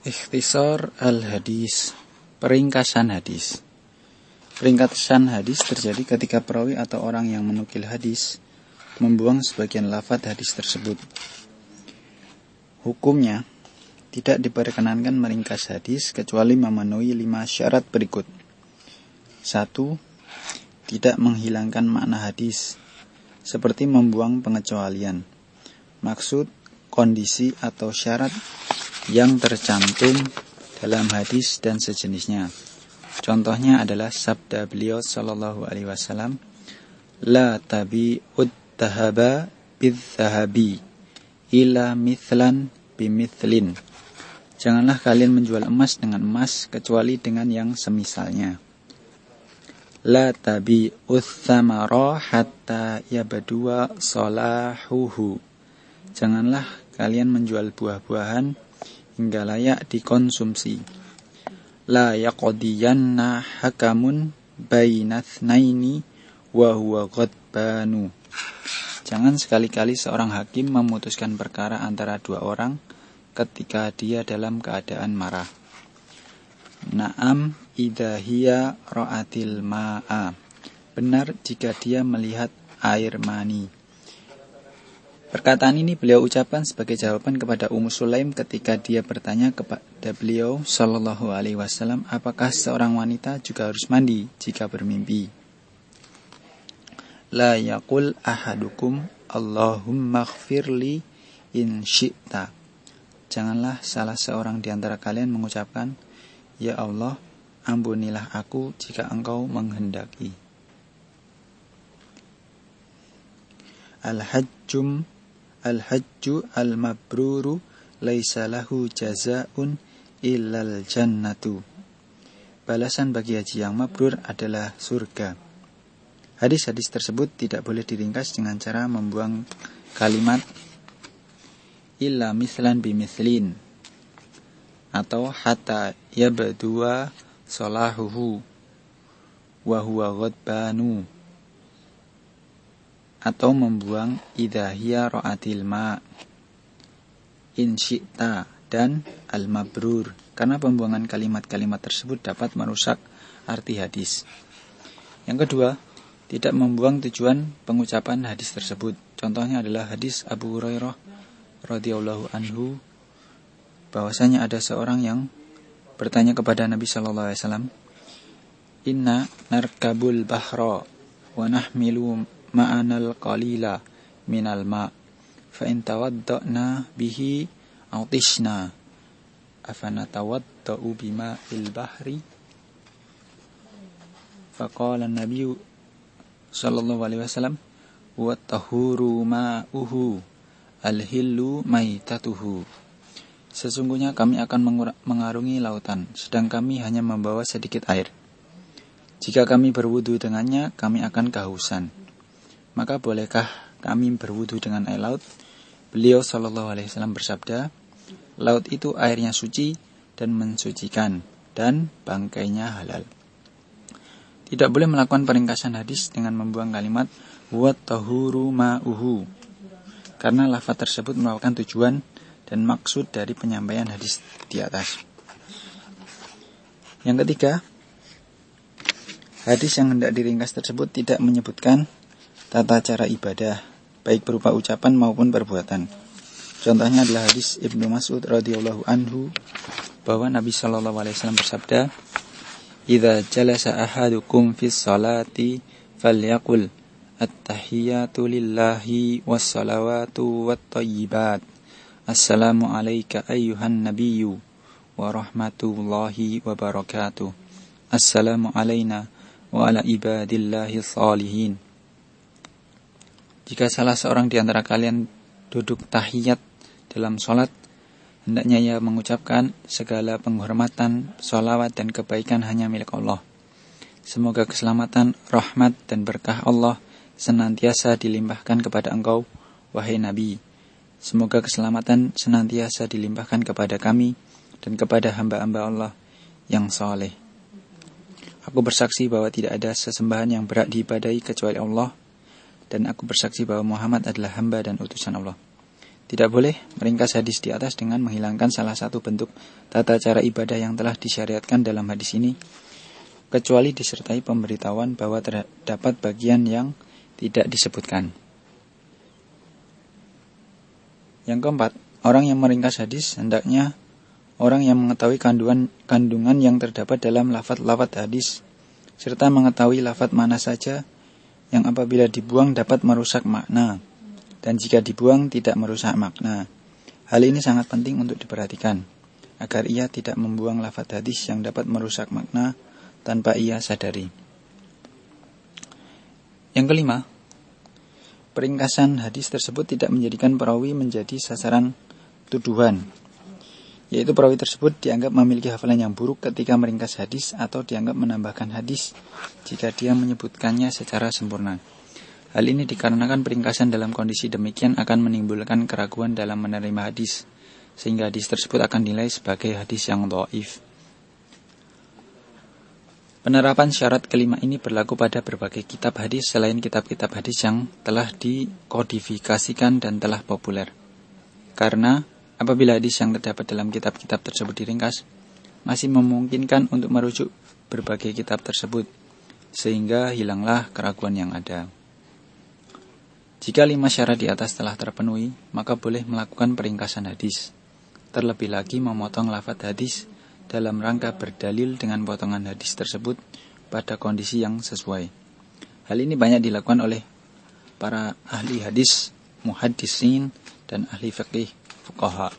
Ikhtisar al-hadis Peringkasan hadis Peringkasan hadis terjadi ketika perawi atau orang yang menukil hadis membuang sebagian lafadz hadis tersebut. Hukumnya, tidak diperkenankan meringkas hadis kecuali memenuhi lima syarat berikut. Satu, Tidak menghilangkan makna hadis, seperti membuang pengecualian. Maksud, kondisi atau syarat yang tercantum dalam hadis dan sejenisnya. Contohnya adalah sabda beliau sallallahu alaihi wasallam, "La tabi'ud tahaba bidzahabi ila mithlan bimithlin." Janganlah kalian menjual emas dengan emas kecuali dengan yang semisalnya. La tabi'ud thamara hatta yabdua salahuhu. Janganlah kalian menjual buah-buahan hingga layak dikonsumsi. La yaqdiyanna hakamun bainathnaini wa huwa ghadbanu. Jangan sekali-kali seorang hakim memutuskan perkara antara dua orang ketika dia dalam keadaan marah. Naam idahia ro'atil ma'a. Benar jika dia melihat air mani. Perkataan ini beliau ucapkan sebagai jawaban kepada Ummu Sulaim ketika dia bertanya kepada beliau Shallallahu Alaihi Wasallam, apakah seorang wanita juga harus mandi jika bermimpi? La yakul ahadukum Allahumma khfirli in syi'ta. Janganlah salah seorang di antara kalian mengucapkan, Ya Allah, ampunilah aku jika engkau menghendaki. Al-Hajjum Al-hajju al-mabruru laisa lahu jazaun illal jannatu. Balasan bagi haji yang mabrur adalah surga. Hadis-hadis tersebut tidak boleh diringkas dengan cara membuang kalimat illa mislan bimithlin atau hatta yabdua salahuhu wa huwa ghadbanu atau membuang idahia ro'atil ma insyikta dan al-mabrur karena pembuangan kalimat-kalimat tersebut dapat merusak arti hadis. Yang kedua, tidak membuang tujuan pengucapan hadis tersebut. Contohnya adalah hadis Abu Hurairah radhiyallahu anhu bahwasanya ada seorang yang bertanya kepada Nabi sallallahu alaihi wasallam, "Inna narkabul bahra wa nahmilu ma'anal qalila minal ma' fa in tawadda'na bihi autishna afana tawadda'u bima il bahri? Faqala nabi sallallahu alaihi wasallam wa tahuru ma'uhu al-hillu maitatuhu Sesungguhnya kami akan mengarungi lautan, sedang kami hanya membawa sedikit air. Jika kami berwudu dengannya, kami akan kehausan maka bolehkah kami berwudu dengan air laut? Beliau Shallallahu Alaihi Wasallam bersabda, laut itu airnya suci dan mensucikan dan bangkainya halal. Tidak boleh melakukan peringkasan hadis dengan membuang kalimat buat tahuru ma'uhu karena lafaz tersebut merupakan tujuan dan maksud dari penyampaian hadis di atas. Yang ketiga, hadis yang hendak diringkas tersebut tidak menyebutkan tata cara ibadah, baik berupa ucapan maupun perbuatan. Contohnya adalah hadis Ibnu Mas'ud radhiyallahu anhu bahwa Nabi Shallallahu alaihi wasallam bersabda, "Idza jalasa ahadukum fis salati falyaqul at-tahiyatu lillahi was-salawatu wat-thayyibat. Assalamu alayka ayyuhan nabiyyu wa rahmatullahi wa barakatuh. Assalamu alayna wa ala ibadillahi salihin." Jika salah seorang di antara kalian duduk tahiyat dalam sholat, hendaknya ia mengucapkan segala penghormatan, sholawat dan kebaikan hanya milik Allah. Semoga keselamatan, rahmat dan berkah Allah senantiasa dilimpahkan kepada engkau, wahai Nabi. Semoga keselamatan senantiasa dilimpahkan kepada kami dan kepada hamba-hamba Allah yang soleh. Aku bersaksi bahwa tidak ada sesembahan yang berat diibadai kecuali Allah dan aku bersaksi bahwa Muhammad adalah hamba dan utusan Allah. Tidak boleh meringkas hadis di atas dengan menghilangkan salah satu bentuk tata cara ibadah yang telah disyariatkan dalam hadis ini, kecuali disertai pemberitahuan bahwa terdapat bagian yang tidak disebutkan. Yang keempat, orang yang meringkas hadis hendaknya orang yang mengetahui kandungan kandungan yang terdapat dalam lafat-lafat hadis serta mengetahui lafat mana saja yang apabila dibuang dapat merusak makna dan jika dibuang tidak merusak makna. Hal ini sangat penting untuk diperhatikan, agar ia tidak membuang lafaz hadis yang dapat merusak makna tanpa ia sadari. Yang kelima, peringkasan hadis tersebut tidak menjadikan perawi menjadi sasaran tuduhan, yaitu perawi tersebut dianggap memiliki hafalan yang buruk ketika meringkas hadis atau dianggap menambahkan hadis jika dia menyebutkannya secara sempurna. Hal ini dikarenakan peringkasan dalam kondisi demikian akan menimbulkan keraguan dalam menerima hadis, sehingga hadis tersebut akan dinilai sebagai hadis yang do'if. Penerapan syarat kelima ini berlaku pada berbagai kitab hadis selain kitab-kitab hadis yang telah dikodifikasikan dan telah populer. Karena apabila hadis yang terdapat dalam kitab-kitab tersebut diringkas, masih memungkinkan untuk merujuk berbagai kitab tersebut, sehingga hilanglah keraguan yang ada. Jika lima syarat di atas telah terpenuhi, maka boleh melakukan peringkasan hadis. Terlebih lagi memotong lafadz hadis dalam rangka berdalil dengan potongan hadis tersebut pada kondisi yang sesuai. Hal ini banyak dilakukan oleh para ahli hadis, muhaddisin, dan ahli fikih fuqaha.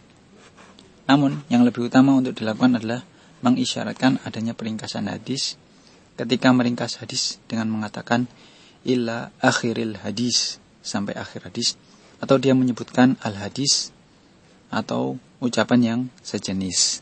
Namun, yang lebih utama untuk dilakukan adalah mengisyaratkan adanya peringkasan hadis ketika meringkas hadis dengan mengatakan illa akhiril hadis sampai akhir hadis atau dia menyebutkan al hadis atau ucapan yang sejenis.